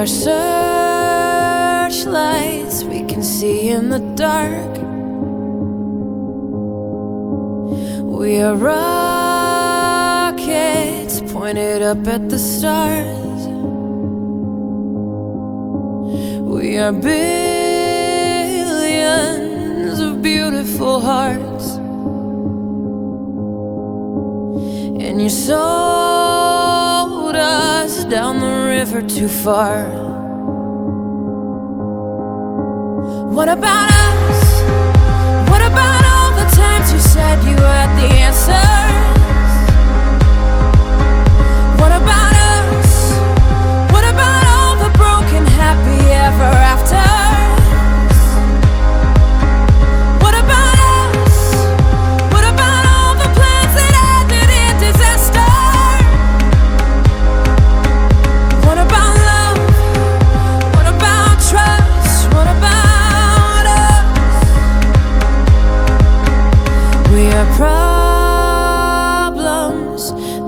our searchlights, we can see in the dark. We are rockets pointed up at the stars. We are billions of beautiful hearts, and you're so river too far. What about us? What about all the times you said you had the answer?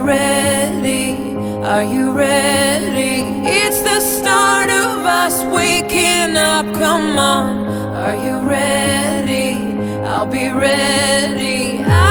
ready? Are you ready? It's the start of us waking up. Come on, are you ready? I'll be ready. I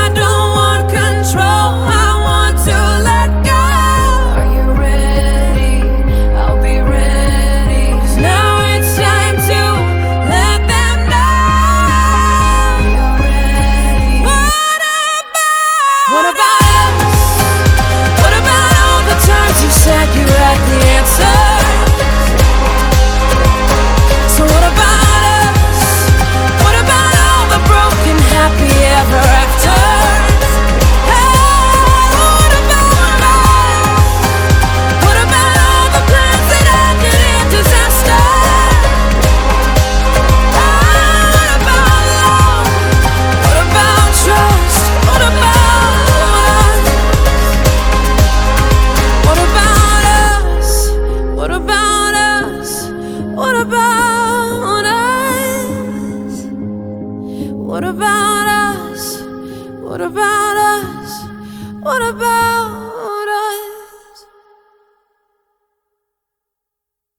What about us? What about